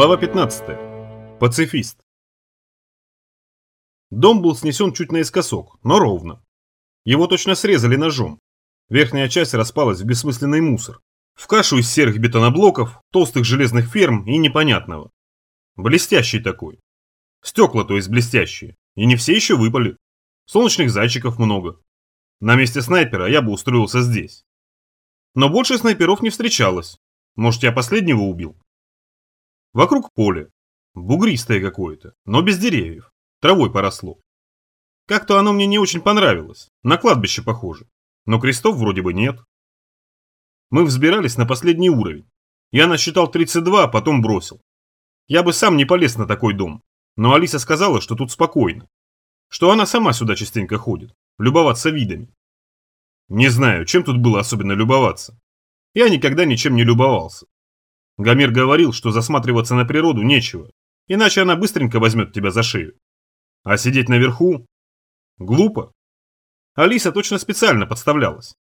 Глава 15. Пацифист. Дом был снесен чуть наискосок, но ровно. Его точно срезали ножом. Верхняя часть распалась в бессмысленный мусор. В кашу из серых бетоноблоков, толстых железных ферм и непонятного. Блестящий такой. Стекла, то есть блестящие. И не все еще выпали. Солнечных зайчиков много. На месте снайпера я бы устроился здесь. Но больше снайперов не встречалось. Может, я последнего убил? Вокруг поле. Бугристое какое-то, но без деревьев. Травой поросло. Как-то оно мне не очень понравилось. На кладбище похоже. Но крестов вроде бы нет. Мы взбирались на последний уровень. Я насчитал 32, а потом бросил. Я бы сам не полез на такой дом. Но Алиса сказала, что тут спокойно. Что она сама сюда частенько ходит. Любоваться видами. Не знаю, чем тут было особенно любоваться. Я никогда ничем не любовался. Гомер говорил, что засматриваться на природу нечего, иначе она быстренько возьмет тебя за шею. А сидеть наверху? Глупо. Алиса точно специально подставлялась.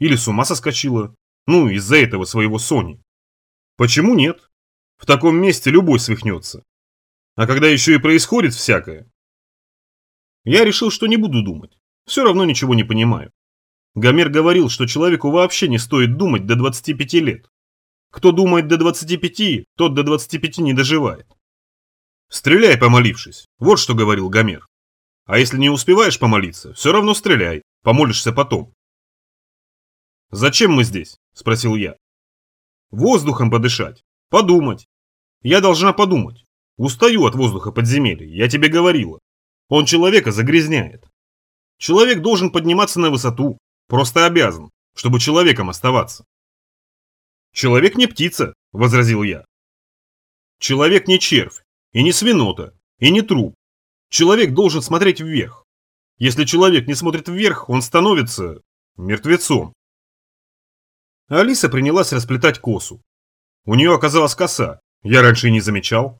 Или с ума соскочила. Ну, из-за этого своего Сони. Почему нет? В таком месте любой свихнется. А когда еще и происходит всякое. Я решил, что не буду думать. Все равно ничего не понимаю. Гомер говорил, что человеку вообще не стоит думать до 25 лет. Кто думает до 25, тот до 25 не доживает. Стреляй, помолившись. Вот что говорил Гомер. А если не успеваешь помолиться, все равно стреляй, помолишься потом. «Зачем мы здесь?» – спросил я. «Воздухом подышать, подумать. Я должна подумать. Устаю от воздуха подземелья, я тебе говорила. Он человека загрязняет. Человек должен подниматься на высоту, просто обязан, чтобы человеком оставаться. «Человек не птица», – возразил я. «Человек не червь, и не свинота, и не труп. Человек должен смотреть вверх. Если человек не смотрит вверх, он становится мертвецом». Алиса принялась расплетать косу. У нее оказалась коса, я раньше и не замечал.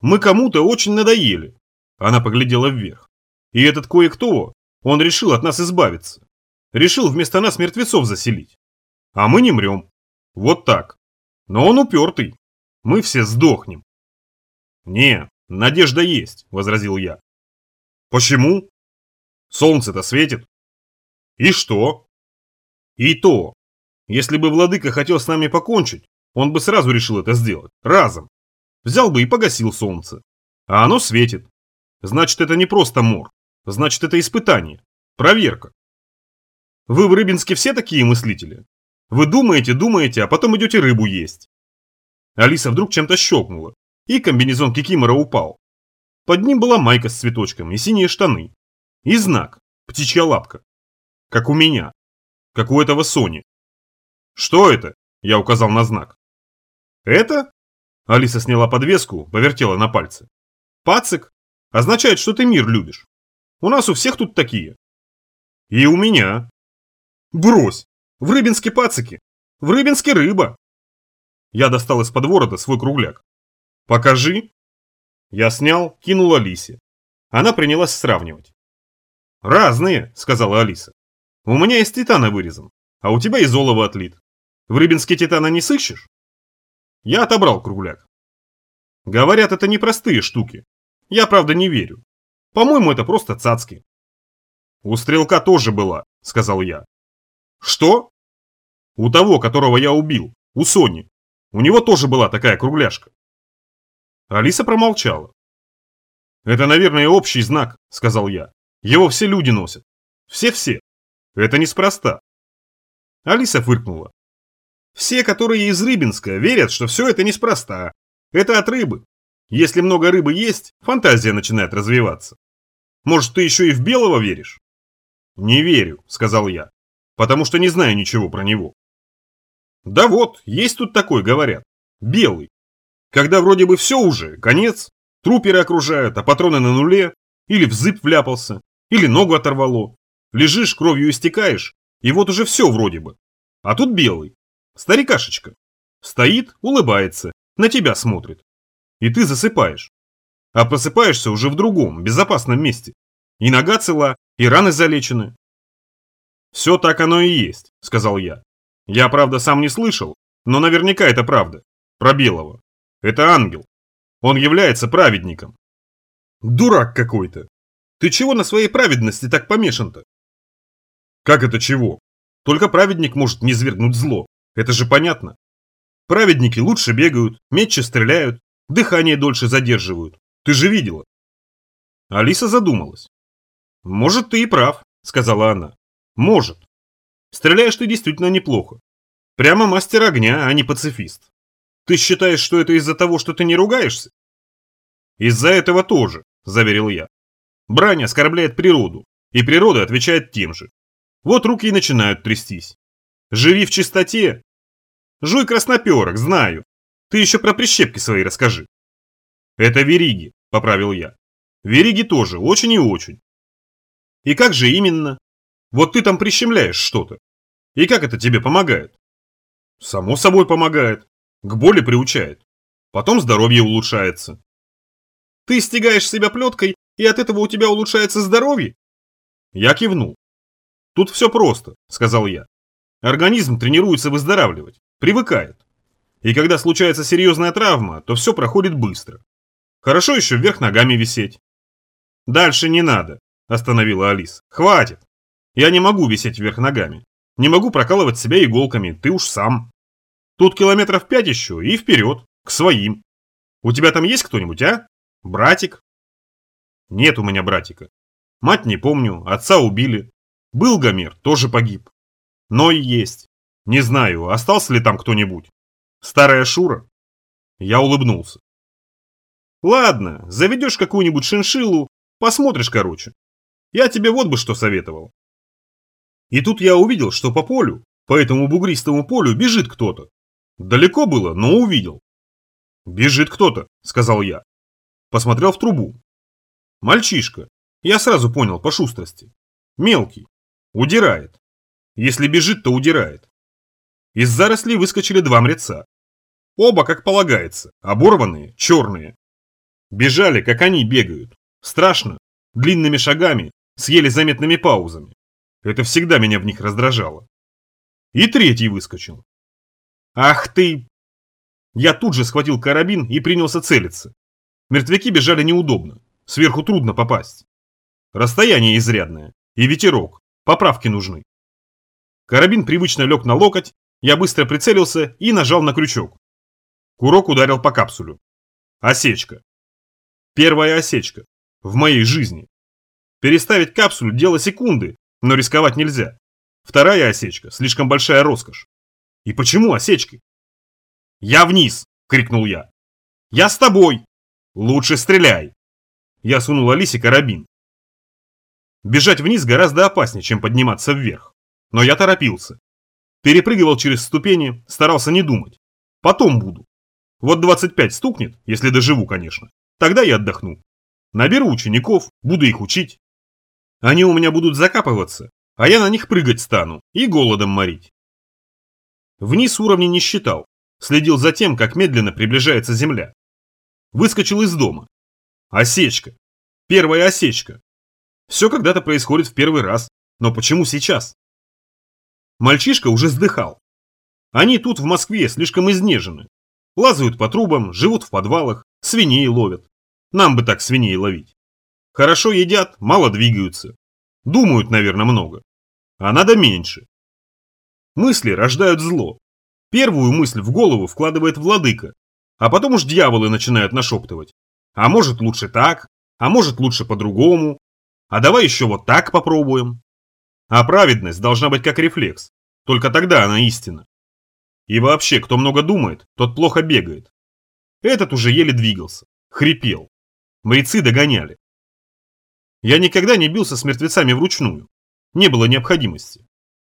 «Мы кому-то очень надоели», – она поглядела вверх. «И этот кое-кто, он решил от нас избавиться. Решил вместо нас мертвецов заселить. А мы не мрем. Вот так. Но он упертый. Мы все сдохнем. Не, надежда есть, возразил я. Почему? Солнце-то светит. И что? И то. Если бы владыка хотел с нами покончить, он бы сразу решил это сделать. Разом. Взял бы и погасил солнце. А оно светит. Значит, это не просто мор. Значит, это испытание. Проверка. Вы в Рыбинске все такие мыслители? Вы думаете, думаете, а потом идете рыбу есть. Алиса вдруг чем-то щелкнула, и комбинезон Кикимора упал. Под ним была майка с цветочком и синие штаны. И знак – птичья лапка. Как у меня. Как у этого Сони. «Что это?» – я указал на знак. «Это?» – Алиса сняла подвеску, повертела на пальце. «Пацик? Означает, что ты мир любишь. У нас у всех тут такие». «И у меня». «Брось! В Рыбинске пацики. В Рыбинске рыба. Я достал из-под ворота свой кругляк. Покажи. Я снял, кинул Алисе. Она принялась сравнивать. «Разные», — сказала Алиса. «У меня из титана вырезан, а у тебя из олова отлит. В Рыбинске титана не сыщешь?» Я отобрал кругляк. Говорят, это непростые штуки. Я, правда, не верю. По-моему, это просто цацки. У стрелка тоже была, сказал я. Что? У того, которого я убил, у Сони. У него тоже была такая кругляшка. Алиса промолчала. «Это, наверное, общий знак», — сказал я. «Его все люди носят. Все-все. Это неспроста». Алиса фыркнула. «Все, которые из Рыбинска, верят, что все это неспроста. Это от рыбы. Если много рыбы есть, фантазия начинает развиваться. Может, ты еще и в белого веришь?» «Не верю», — сказал я потому что не знаю ничего про него. Да вот, есть тут такой, говорят. Белый. Когда вроде бы все уже, конец, труперы окружают, а патроны на нуле, или в зыб вляпался, или ногу оторвало. Лежишь, кровью истекаешь, и вот уже все вроде бы. А тут белый. Старикашечка. Стоит, улыбается, на тебя смотрит. И ты засыпаешь. А просыпаешься уже в другом, безопасном месте. И нога цела, и раны залечены, «Все так оно и есть», — сказал я. «Я, правда, сам не слышал, но наверняка это правда. Про Белого. Это ангел. Он является праведником. Дурак какой-то. Ты чего на своей праведности так помешан-то? Как это чего? Только праведник может не свергнуть зло. Это же понятно. Праведники лучше бегают, метче стреляют, дыхание дольше задерживают. Ты же видела. Алиса задумалась. «Может, ты и прав», — сказала она. «Может. Стреляешь ты действительно неплохо. Прямо мастер огня, а не пацифист. Ты считаешь, что это из-за того, что ты не ругаешься?» «Из-за этого тоже», — заверил я. «Брань оскорбляет природу, и природа отвечает тем же. Вот руки и начинают трястись. Живи в чистоте. Жуй красноперок, знаю. Ты еще про прищепки свои расскажи». «Это вериги», — поправил я. «Вериги тоже, очень и очень. И как же именно? Вот ты там прищемляешь что-то. И как это тебе помогает? Само собой помогает. К боли приучает. Потом здоровье улучшается. Ты стягаешь себя плеткой, и от этого у тебя улучшается здоровье? Я кивнул. Тут все просто, сказал я. Организм тренируется выздоравливать, привыкает. И когда случается серьезная травма, то все проходит быстро. Хорошо еще вверх ногами висеть. Дальше не надо, Остановила Алис. Хватит. Я не могу висеть вверх ногами. Не могу прокалывать себя иголками, ты уж сам. Тут километров пять еще и вперед, к своим. У тебя там есть кто-нибудь, а? Братик? Нет у меня братика. Мать не помню, отца убили. Был Гомер, тоже погиб. Но и есть. Не знаю, остался ли там кто-нибудь. Старая Шура? Я улыбнулся. Ладно, заведешь какую-нибудь шиншиллу, посмотришь короче. Я тебе вот бы что советовал. И тут я увидел, что по полю, по этому бугристому полю бежит кто-то. Далеко было, но увидел. «Бежит кто-то», — сказал я. Посмотрел в трубу. Мальчишка. Я сразу понял по шустрости. Мелкий. Удирает. Если бежит, то удирает. Из зарослей выскочили два мреца. Оба, как полагается, оборванные, черные. Бежали, как они бегают. Страшно, длинными шагами, с еле заметными паузами. Это всегда меня в них раздражало. И третий выскочил. Ах ты! Я тут же схватил карабин и принялся целиться. Мертвяки бежали неудобно, сверху трудно попасть. Расстояние изрядное, и ветерок, поправки нужны. Карабин привычно лег на локоть, я быстро прицелился и нажал на крючок. Курок ударил по капсулю. Осечка. Первая осечка. В моей жизни. Переставить капсулю – дело секунды, но рисковать нельзя. Вторая осечка – слишком большая роскошь. И почему осечки? «Я вниз!» – крикнул я. «Я с тобой! Лучше стреляй!» Я сунул Алисе карабин. Бежать вниз гораздо опаснее, чем подниматься вверх. Но я торопился. Перепрыгивал через ступени, старался не думать. Потом буду. Вот 25 стукнет, если доживу, конечно. Тогда я отдохну. Наберу учеников, буду их учить. Они у меня будут закапываться, а я на них прыгать стану и голодом морить. Вниз уровня не считал, следил за тем, как медленно приближается земля. Выскочил из дома. Осечка. Первая осечка. Все когда-то происходит в первый раз, но почему сейчас? Мальчишка уже сдыхал. Они тут в Москве слишком изнежены. Лазают по трубам, живут в подвалах, свиней ловят. Нам бы так свиней ловить. Хорошо едят, мало двигаются. Думают, наверное, много. А надо меньше. Мысли рождают зло. Первую мысль в голову вкладывает владыка, а потом уж дьяволы начинают нашептывать. А может лучше так, а может лучше по-другому. А давай еще вот так попробуем. А праведность должна быть как рефлекс. Только тогда она истина. И вообще, кто много думает, тот плохо бегает. Этот уже еле двигался, хрипел. Мрецы догоняли. Я никогда не бился с мертвецами вручную. Не было необходимости.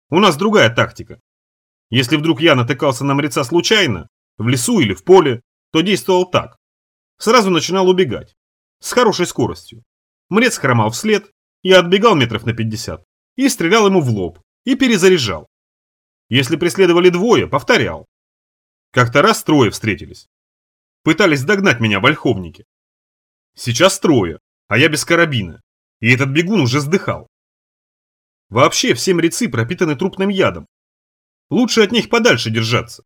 У нас другая тактика. Если вдруг я натыкался на мреца случайно, в лесу или в поле, то действовал так. Сразу начинал убегать. С хорошей скоростью. Мрец хромал вслед, я отбегал метров на 50 и стрелял ему в лоб, и перезаряжал. Если преследовали двое, повторял. Как-то раз трое встретились. Пытались догнать меня вольховники. Сейчас трое, а я без карабина, и этот бегун уже сдыхал. Вообще все мрецы пропитаны трупным ядом. Лучше от них подальше держаться.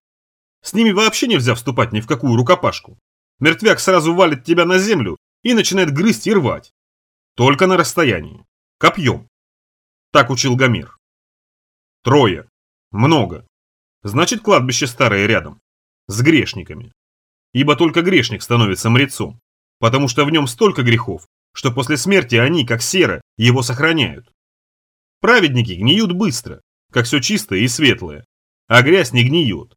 С ними вообще нельзя вступать ни в какую рукопашку. Мертвяк сразу валит тебя на землю и начинает грызть и рвать. Только на расстоянии. Копьем. Так учил Гомер. Трое. Много. Значит, кладбище старое рядом. С грешниками. Ибо только грешник становится мрецом, потому что в нем столько грехов, что после смерти они, как сера, его сохраняют. Праведники гниют быстро, как все чистое и светлое, а грязь не гниет.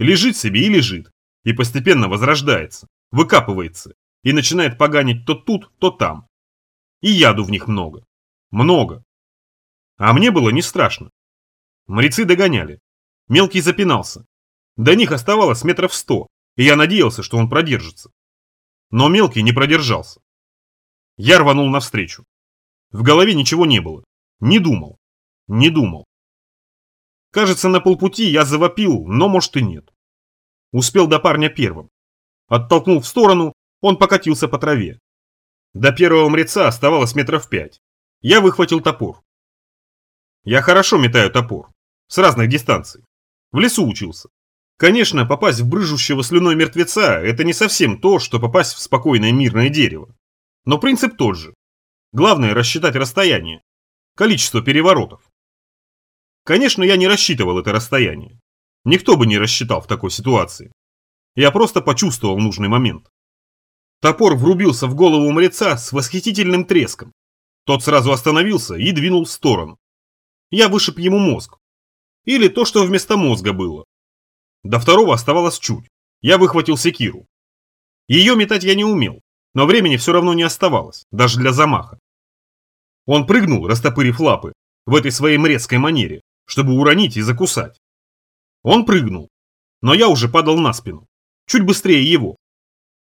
Лежит себе и лежит, и постепенно возрождается, выкапывается, и начинает поганить то тут, то там. И яду в них много. Много. А мне было не страшно. Мрецы догоняли. Мелкий запинался. До них оставалось метров сто, и я надеялся, что он продержится. Но мелкий не продержался. Я рванул навстречу. В голове ничего не было. Не думал. Не думал. Кажется, на полпути я завопил, но может и нет. Успел до парня первым. Оттолкнул в сторону, он покатился по траве. До первого мреца оставалось метров пять. Я выхватил топор. Я хорошо метаю топор. С разных дистанций. В лесу учился. Конечно, попасть в брыжущего слюной мертвеца – это не совсем то, что попасть в спокойное мирное дерево. Но принцип тот же. Главное – рассчитать расстояние. Количество переворотов. Конечно, я не рассчитывал это расстояние. Никто бы не рассчитал в такой ситуации. Я просто почувствовал нужный момент. Топор врубился в голову мреца с восхитительным треском. Тот сразу остановился и двинул в сторону. Я вышиб ему мозг. Или то, что вместо мозга было. До второго оставалось чуть. Я выхватил секиру. Ее метать я не умел, но времени все равно не оставалось, даже для замаха. Он прыгнул, растопырив лапы, в этой своей мрецкой манере, чтобы уронить и закусать. Он прыгнул, но я уже падал на спину, чуть быстрее его.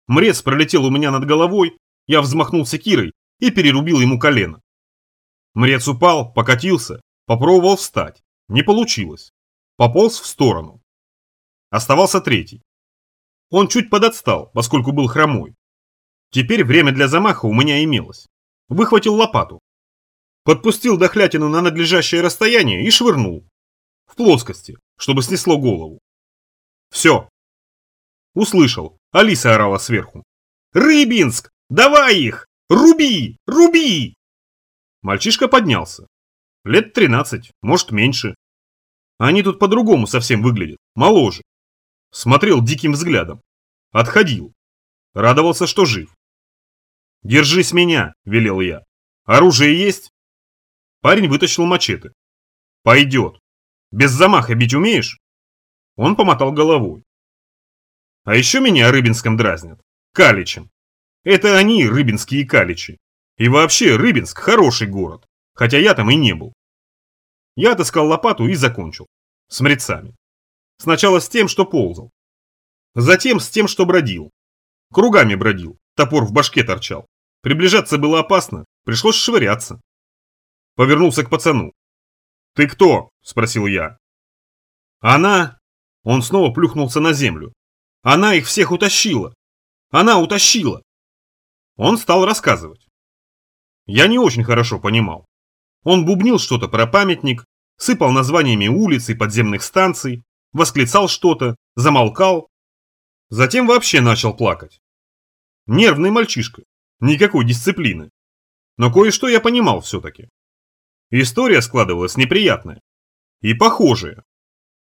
Мрец пролетел у меня над головой, я взмахнул секирой и перерубил ему колено. Мрец упал, покатился, попробовал встать. Не получилось. Пополз в сторону. Оставался третий. Он чуть подотстал, поскольку был хромой. Теперь время для замаха у меня имелось. Выхватил лопату. Подпустил дохлятину на надлежащее расстояние и швырнул. В плоскости, чтобы снесло голову. Все. Услышал. Алиса орала сверху. «Рыбинск! Давай их! Руби! Руби!» Мальчишка поднялся. Лет 13, может меньше. Они тут по-другому совсем выглядят, моложе. Смотрел диким взглядом. Отходил. Радовался, что жив. «Держись меня!» – велел я. «Оружие есть?» Парень вытащил мачете. «Пойдет. Без замаха бить умеешь?» Он помотал головой. А еще меня Рыбинском дразнят. Каличем. Это они, рыбинские каличи. И вообще, Рыбинск – хороший город. Хотя я там и не был. Я отыскал лопату и закончил. С мрецами. Сначала с тем, что ползал. Затем с тем, что бродил. Кругами бродил, топор в башке торчал. Приближаться было опасно, пришлось швыряться. Повернулся к пацану. «Ты кто?» – спросил я. «Она...» Он снова плюхнулся на землю, она их всех утащила. Она утащила. Он стал рассказывать. Я не очень хорошо понимал. Он бубнил что-то про памятник, сыпал названиями улиц и подземных станций, восклицал что-то, замолкал. Затем вообще начал плакать. Нервный мальчишка, никакой дисциплины. Но кое-что я понимал все-таки. История складывалась неприятная. И похожая.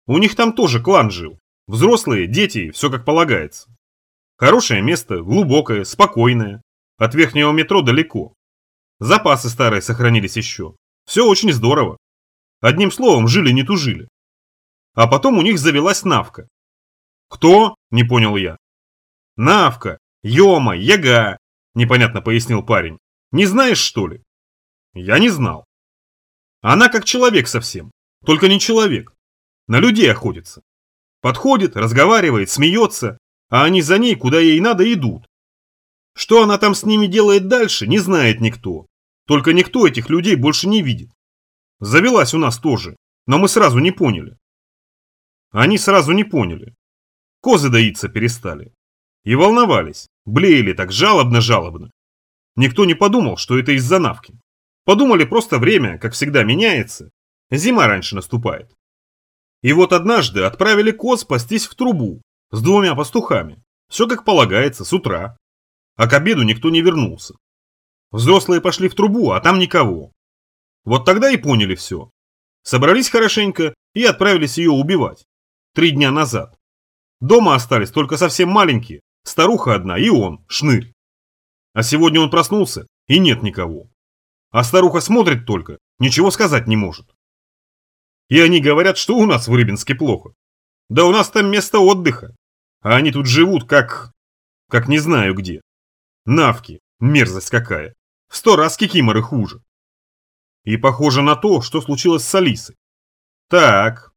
У них там тоже клан жил. Взрослые, дети, все как полагается. Хорошее место, глубокое, спокойное. От верхнего метро далеко. Запасы старые сохранились еще. Все очень здорово. Одним словом, жили не тужили. А потом у них завелась Навка. «Кто?» – не понял я. «Навка! Йома! Яга!» – непонятно пояснил парень. «Не знаешь, что ли?» Я не знал. Она как человек совсем, только не человек. На людей охотится. Подходит, разговаривает, смеется, а они за ней, куда ей надо, идут. Что она там с ними делает дальше, не знает никто. Только никто этих людей больше не видит. Завелась у нас тоже, но мы сразу не поняли. Они сразу не поняли. Козы доиться перестали. И волновались, блеяли так жалобно-жалобно. Никто не подумал, что это из-за навки. Подумали, просто время, как всегда, меняется. Зима раньше наступает. И вот однажды отправили коз пастись в трубу с двумя пастухами. Все как полагается, с утра. А к обеду никто не вернулся. Взрослые пошли в трубу, а там никого. Вот тогда и поняли все. Собрались хорошенько и отправились ее убивать. Три дня назад. Дома остались только совсем маленькие, старуха одна и он, шнырь. А сегодня он проснулся, и нет никого. А старуха смотрит только, ничего сказать не может. И они говорят, что у нас в Рыбинске плохо. Да у нас там место отдыха. А они тут живут как... как не знаю где. Навки, мерзость какая. В сто раз кикиморы хуже. И похоже на то, что случилось с Алисой. Так,